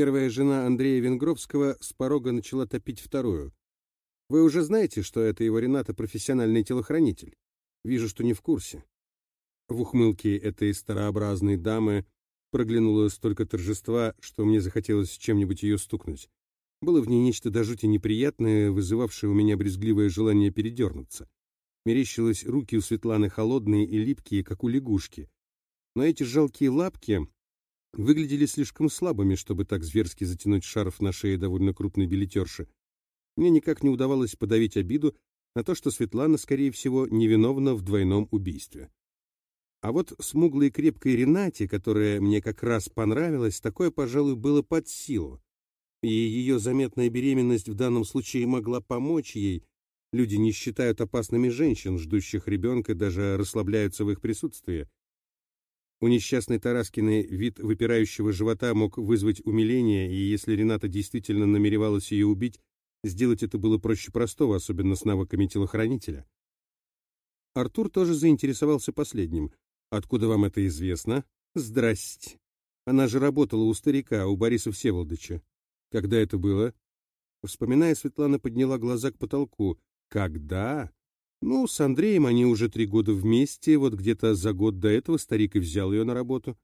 Первая жена Андрея Венгровского с порога начала топить вторую. Вы уже знаете, что это его Рената профессиональный телохранитель? Вижу, что не в курсе. В ухмылке этой старообразной дамы проглянуло столько торжества, что мне захотелось чем-нибудь ее стукнуть. Было в ней нечто до жути неприятное, вызывавшее у меня брезгливое желание передернуться. Мерещилось руки у Светланы холодные и липкие, как у лягушки. Но эти жалкие лапки выглядели слишком слабыми, чтобы так зверски затянуть шарф на шее довольно крупной билетерши. Мне никак не удавалось подавить обиду на то, что Светлана, скорее всего, невиновна в двойном убийстве. А вот смуглой крепкой Ренате, которая мне как раз понравилась, такое, пожалуй, было под силу. И ее заметная беременность в данном случае могла помочь ей. Люди не считают опасными женщин, ждущих ребенка, даже расслабляются в их присутствии. У несчастной Тараскиной вид выпирающего живота мог вызвать умиление, и если Рената действительно намеревалась ее убить, сделать это было проще простого, особенно с навыками телохранителя. Артур тоже заинтересовался последним. «Откуда вам это известно?» «Здрасте. Она же работала у старика, у Бориса Всеволодыча. Когда это было?» Вспоминая, Светлана подняла глаза к потолку. «Когда?» Ну, с Андреем они уже три года вместе, вот где-то за год до этого старик и взял ее на работу.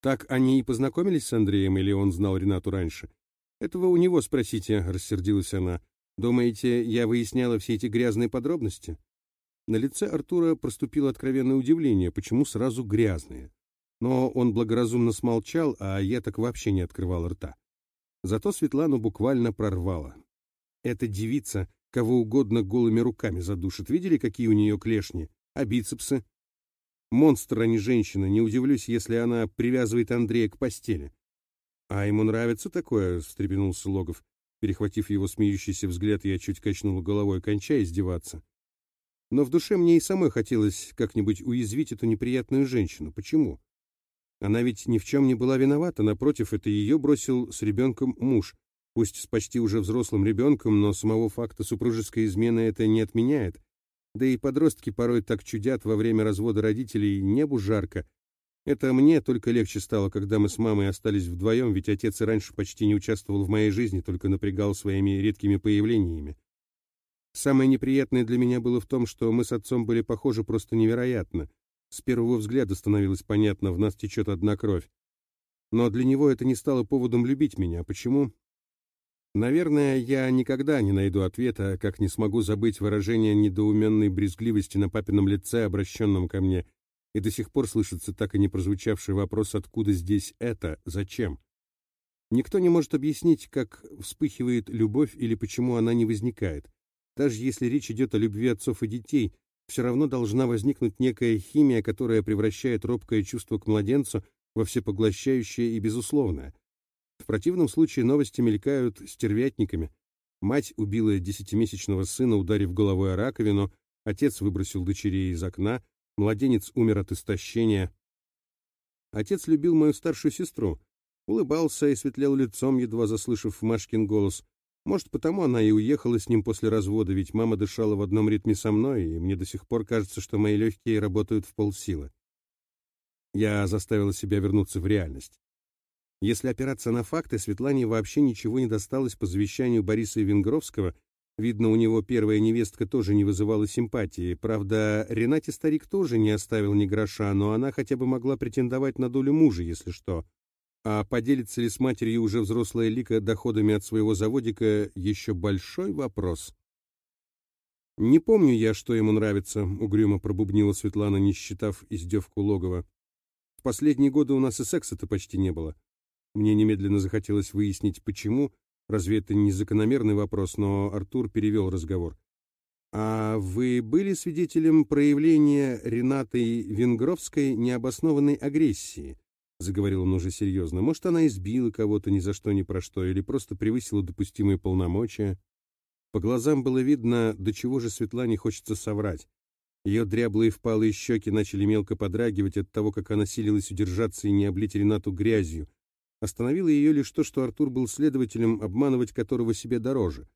Так они и познакомились с Андреем, или он знал Ренату раньше? Этого у него спросите, рассердилась она. Думаете, я выясняла все эти грязные подробности? На лице Артура проступило откровенное удивление, почему сразу грязные. Но он благоразумно смолчал, а я так вообще не открывал рта. Зато Светлану буквально прорвало. Эта девица Кого угодно голыми руками задушит. Видели, какие у нее клешни? А бицепсы? Монстр, а не женщина. Не удивлюсь, если она привязывает Андрея к постели. А ему нравится такое? встрепенулся Логов. Перехватив его смеющийся взгляд, я чуть качнул головой, кончая издеваться. Но в душе мне и самой хотелось как-нибудь уязвить эту неприятную женщину. Почему? Она ведь ни в чем не была виновата, напротив, это ее бросил с ребенком муж, Пусть с почти уже взрослым ребенком, но самого факта супружеской измены это не отменяет. Да и подростки порой так чудят во время развода родителей, небу жарко. Это мне только легче стало, когда мы с мамой остались вдвоем, ведь отец и раньше почти не участвовал в моей жизни, только напрягал своими редкими появлениями. Самое неприятное для меня было в том, что мы с отцом были похожи просто невероятно. С первого взгляда становилось понятно, в нас течет одна кровь. Но для него это не стало поводом любить меня. Почему? Наверное, я никогда не найду ответа, как не смогу забыть выражение недоуменной брезгливости на папином лице, обращенном ко мне, и до сих пор слышится так и не прозвучавший вопрос, откуда здесь это, зачем. Никто не может объяснить, как вспыхивает любовь или почему она не возникает. Даже если речь идет о любви отцов и детей, все равно должна возникнуть некая химия, которая превращает робкое чувство к младенцу во всепоглощающее и безусловное — в противном случае новости мелькают стервятниками. Мать убила десятимесячного сына, ударив головой о раковину, отец выбросил дочерей из окна, младенец умер от истощения. Отец любил мою старшую сестру, улыбался и светлел лицом, едва заслышав Машкин голос. Может, потому она и уехала с ним после развода, ведь мама дышала в одном ритме со мной, и мне до сих пор кажется, что мои легкие работают в полсилы. Я заставила себя вернуться в реальность. Если опираться на факты, Светлане вообще ничего не досталось по завещанию Бориса Венгровского. Видно, у него первая невестка тоже не вызывала симпатии. Правда, Ренате старик тоже не оставил ни гроша, но она хотя бы могла претендовать на долю мужа, если что. А поделится ли с матерью уже взрослая Лика доходами от своего заводика, еще большой вопрос. «Не помню я, что ему нравится», — угрюмо пробубнила Светлана, не считав издевку логова. «В последние годы у нас и секса-то почти не было. Мне немедленно захотелось выяснить, почему. Разве это не закономерный вопрос, но Артур перевел разговор. «А вы были свидетелем проявления Ренатой Венгровской необоснованной агрессии?» — заговорил он уже серьезно. «Может, она избила кого-то ни за что, ни про что, или просто превысила допустимые полномочия?» По глазам было видно, до чего же Светлане хочется соврать. Ее дряблые впалые щеки начали мелко подрагивать от того, как она силилась удержаться и не облить Ренату грязью, Остановило ее лишь то, что Артур был следователем, обманывать которого себе дороже.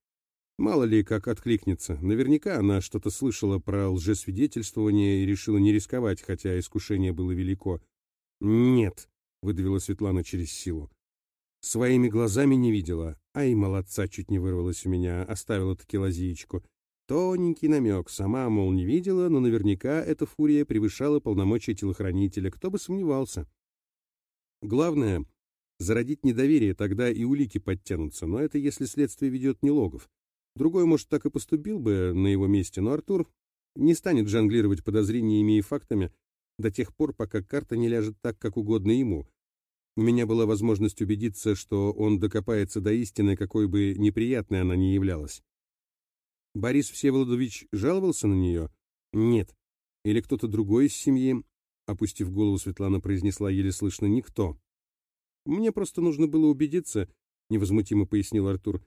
Мало ли, как откликнется. Наверняка она что-то слышала про лжесвидетельствование и решила не рисковать, хотя искушение было велико. «Нет», — выдавила Светлана через силу. Своими глазами не видела. Ай, молодца, чуть не вырвалась у меня, оставила таки лазеечку. Тоненький намек, сама, мол, не видела, но наверняка эта фурия превышала полномочия телохранителя, кто бы сомневался. Главное — зародить недоверие, тогда и улики подтянутся, но это если следствие ведет не Логов. Другой, может, так и поступил бы на его месте, но Артур не станет жонглировать подозрениями и фактами до тех пор, пока карта не ляжет так, как угодно ему. У меня была возможность убедиться, что он докопается до истины, какой бы неприятной она ни являлась. Борис Всеволодович жаловался на нее? Нет. Или кто-то другой из семьи? Опустив голову, Светлана произнесла еле слышно «никто». «Мне просто нужно было убедиться», — невозмутимо пояснил Артур.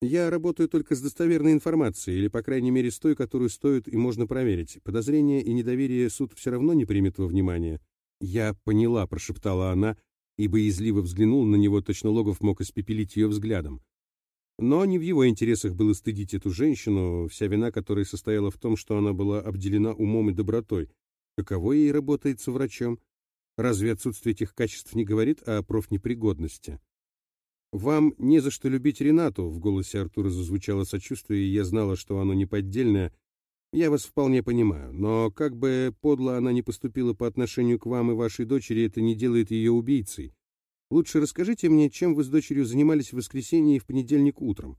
«Я работаю только с достоверной информацией, или, по крайней мере, с той, которую стоит и можно проверить. Подозрения и недоверие суд все равно не примет во внимание». «Я поняла», — прошептала она, и боязливо взглянул на него, точно Логов мог испепелить ее взглядом. Но не в его интересах было стыдить эту женщину, вся вина которой состояла в том, что она была обделена умом и добротой. Каково ей работается врачом? Разве отсутствие этих качеств не говорит о профнепригодности? «Вам не за что любить Ренату», — в голосе Артура зазвучало сочувствие, и я знала, что оно неподдельное. «Я вас вполне понимаю, но как бы подло она не поступила по отношению к вам и вашей дочери, это не делает ее убийцей. Лучше расскажите мне, чем вы с дочерью занимались в воскресенье и в понедельник утром.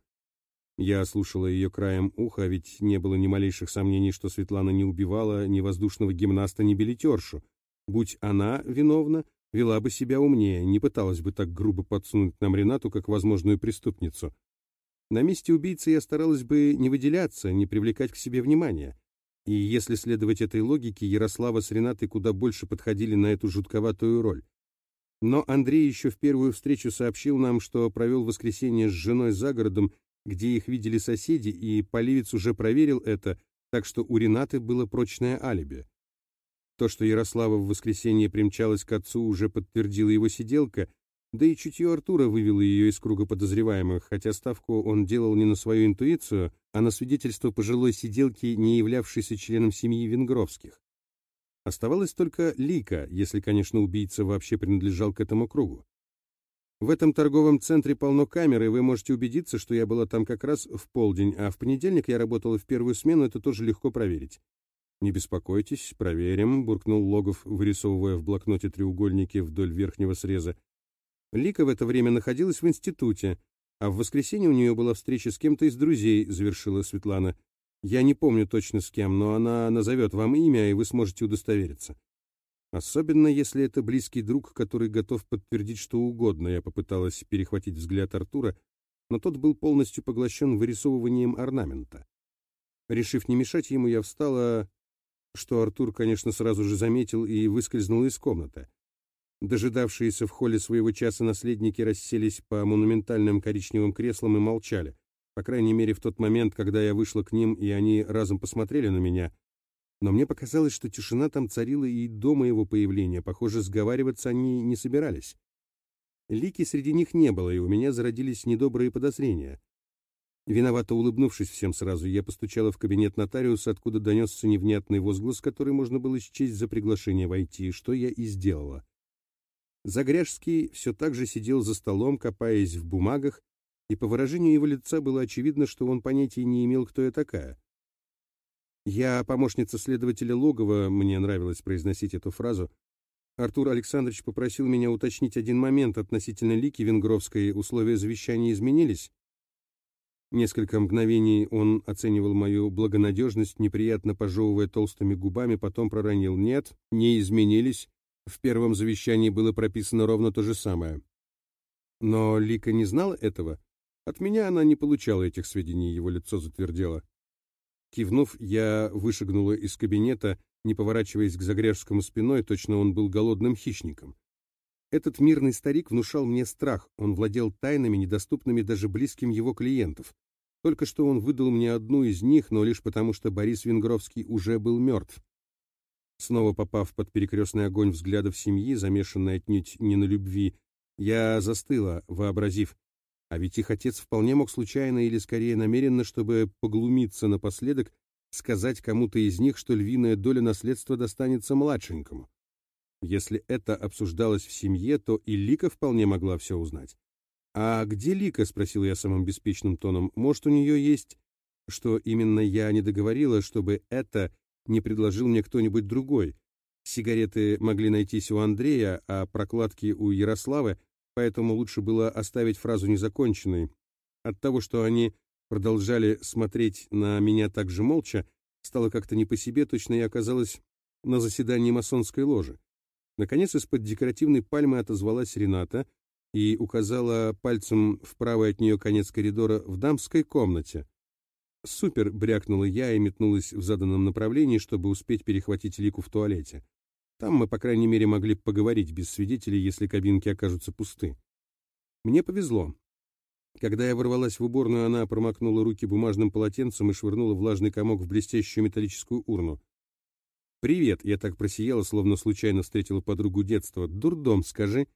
Я слушала ее краем уха, ведь не было ни малейших сомнений, что Светлана не убивала ни воздушного гимнаста, ни билетершу. Будь она виновна, вела бы себя умнее, не пыталась бы так грубо подсунуть нам Ренату как возможную преступницу. На месте убийцы я старалась бы не выделяться, не привлекать к себе внимания. И если следовать этой логике, Ярослава с Ренатой куда больше подходили на эту жутковатую роль. Но Андрей еще в первую встречу сообщил нам, что провел воскресенье с женой за городом, где их видели соседи, и Поливец уже проверил это, так что у Ренаты было прочное алиби. То, что Ярослава в воскресенье примчалась к отцу, уже подтвердила его сиделка, да и чутье Артура вывело ее из круга подозреваемых, хотя ставку он делал не на свою интуицию, а на свидетельство пожилой сиделки, не являвшейся членом семьи Венгровских. Оставалась только Лика, если, конечно, убийца вообще принадлежал к этому кругу. В этом торговом центре полно камер, и вы можете убедиться, что я была там как раз в полдень, а в понедельник я работала в первую смену, это тоже легко проверить. «Не беспокойтесь, проверим», — буркнул Логов, вырисовывая в блокноте треугольники вдоль верхнего среза. Лика в это время находилась в институте, а в воскресенье у нее была встреча с кем-то из друзей, завершила Светлана. Я не помню точно с кем, но она назовет вам имя, и вы сможете удостовериться. Особенно, если это близкий друг, который готов подтвердить что угодно. Я попыталась перехватить взгляд Артура, но тот был полностью поглощен вырисовыванием орнамента. Решив не мешать ему, я встала, что Артур, конечно, сразу же заметил и выскользнул из комнаты. Дожидавшиеся в холле своего часа наследники расселись по монументальным коричневым креслам и молчали. По крайней мере, в тот момент, когда я вышла к ним, и они разом посмотрели на меня. Но мне показалось, что тишина там царила и до моего появления. Похоже, сговариваться они не собирались. Лики среди них не было, и у меня зародились недобрые подозрения. Виновато улыбнувшись всем сразу, я постучала в кабинет нотариуса, откуда донесся невнятный возглас, который можно было счесть за приглашение войти, что я и сделала. Загряжский все так же сидел за столом, копаясь в бумагах, и по выражению его лица было очевидно, что он понятия не имел, кто я такая. «Я помощница следователя Логова», мне нравилось произносить эту фразу. Артур Александрович попросил меня уточнить один момент относительно Лики Венгровской. Условия завещания изменились? Несколько мгновений он оценивал мою благонадежность, неприятно пожевывая толстыми губами, потом проронил «нет, не изменились». В первом завещании было прописано ровно то же самое. Но Лика не знала этого. От меня она не получала этих сведений, его лицо затвердело. Кивнув, я вышагнула из кабинета, не поворачиваясь к Загряжскому спиной, точно он был голодным хищником. Этот мирный старик внушал мне страх, он владел тайнами, недоступными даже близким его клиентов. Только что он выдал мне одну из них, но лишь потому, что Борис Венгровский уже был мертв. Снова попав под перекрестный огонь взглядов семьи, замешанной отнюдь не на любви, я застыла, вообразив, а ведь их отец вполне мог случайно или скорее намеренно, чтобы поглумиться напоследок, сказать кому-то из них, что львиная доля наследства достанется младшенькому. Если это обсуждалось в семье, то и Лика вполне могла все узнать. «А где Лика?» — спросил я самым беспечным тоном. «Может, у нее есть...» Что именно я не договорила, чтобы это не предложил мне кто-нибудь другой. Сигареты могли найтись у Андрея, а прокладки у Ярославы, поэтому лучше было оставить фразу незаконченной. От того, что они продолжали смотреть на меня так же молча, стало как-то не по себе, точно я оказалась на заседании масонской ложи. Наконец из-под декоративной пальмы отозвалась Рената и указала пальцем в правый от нее конец коридора в дамской комнате. «Супер!» — брякнула я и метнулась в заданном направлении, чтобы успеть перехватить Лику в туалете. Там мы, по крайней мере, могли поговорить без свидетелей, если кабинки окажутся пусты. Мне повезло. Когда я ворвалась в уборную, она промокнула руки бумажным полотенцем и швырнула влажный комок в блестящую металлическую урну. «Привет!» — я так просияла, словно случайно встретила подругу детства. «Дурдом, скажи!»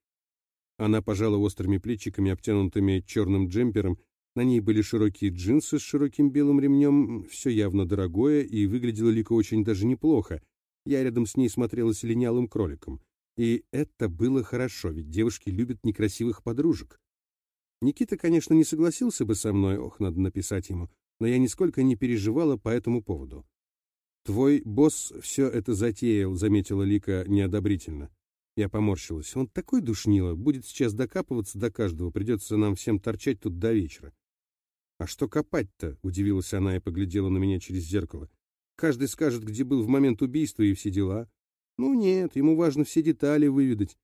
Она пожала острыми плечиками, обтянутыми черным джемпером. На ней были широкие джинсы с широким белым ремнем, все явно дорогое, и выглядело Лика очень даже неплохо. Я рядом с ней смотрелась линялым кроликом. И это было хорошо, ведь девушки любят некрасивых подружек. Никита, конечно, не согласился бы со мной, ох, надо написать ему, но я нисколько не переживала по этому поводу. «Твой босс все это затеял», — заметила Лика неодобрительно. Я поморщилась. «Он такой душнило, будет сейчас докапываться до каждого, придется нам всем торчать тут до вечера». «А что копать-то?» — удивилась она и поглядела на меня через зеркало. «Каждый скажет, где был в момент убийства и все дела. Ну нет, ему важно все детали выведать.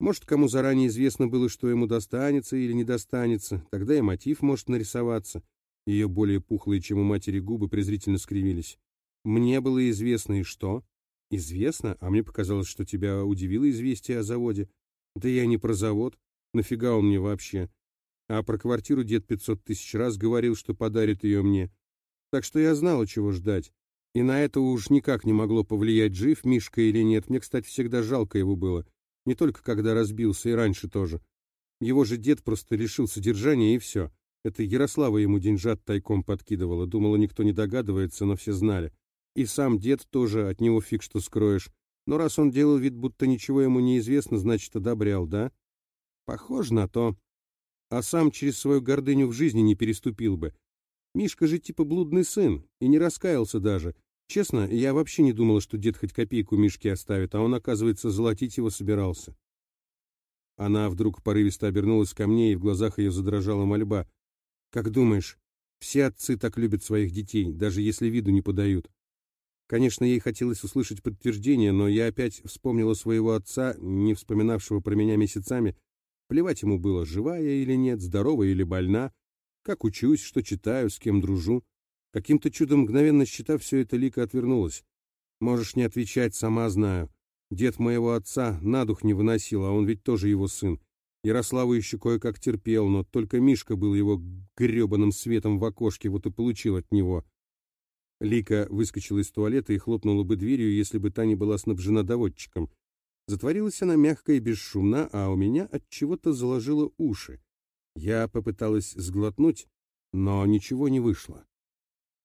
Может, кому заранее известно было, что ему достанется или не достанется, тогда и мотив может нарисоваться. Ее более пухлые, чем у матери губы, презрительно скривились. Мне было известно, и что? Известно? А мне показалось, что тебя удивило известие о заводе. Да я не про завод. Нафига он мне вообще? А про квартиру дед пятьсот тысяч раз говорил, что подарит ее мне. Так что я знала, чего ждать. И на это уж никак не могло повлиять, жив Мишка или нет. Мне, кстати, всегда жалко его было. Не только когда разбился, и раньше тоже. Его же дед просто решил содержание, и все. Это Ярослава ему деньжат тайком подкидывала. Думала, никто не догадывается, но все знали. И сам дед тоже, от него фиг что скроешь. Но раз он делал вид, будто ничего ему не известно, значит, одобрял, да? Похоже на то. А сам через свою гордыню в жизни не переступил бы. Мишка же типа блудный сын, и не раскаялся даже. Честно, я вообще не думала, что дед хоть копейку Мишке оставит, а он, оказывается, золотить его собирался. Она вдруг порывисто обернулась ко мне, и в глазах ее задрожала мольба. «Как думаешь, все отцы так любят своих детей, даже если виду не подают?» Конечно, ей хотелось услышать подтверждение, но я опять вспомнила своего отца, не вспоминавшего про меня месяцами. Плевать ему было, живая или нет, здорова или больна, как учусь, что читаю, с кем дружу. Каким-то чудом мгновенно считав все это, Лика отвернулась. «Можешь не отвечать, сама знаю. Дед моего отца на дух не выносил, а он ведь тоже его сын. Ярославу еще кое-как терпел, но только Мишка был его гребаным светом в окошке, вот и получил от него». Лика выскочила из туалета и хлопнула бы дверью, если бы та не была снабжена доводчиком. Затворилась она мягко и бесшумно, а у меня от чего-то заложило уши. Я попыталась сглотнуть, но ничего не вышло.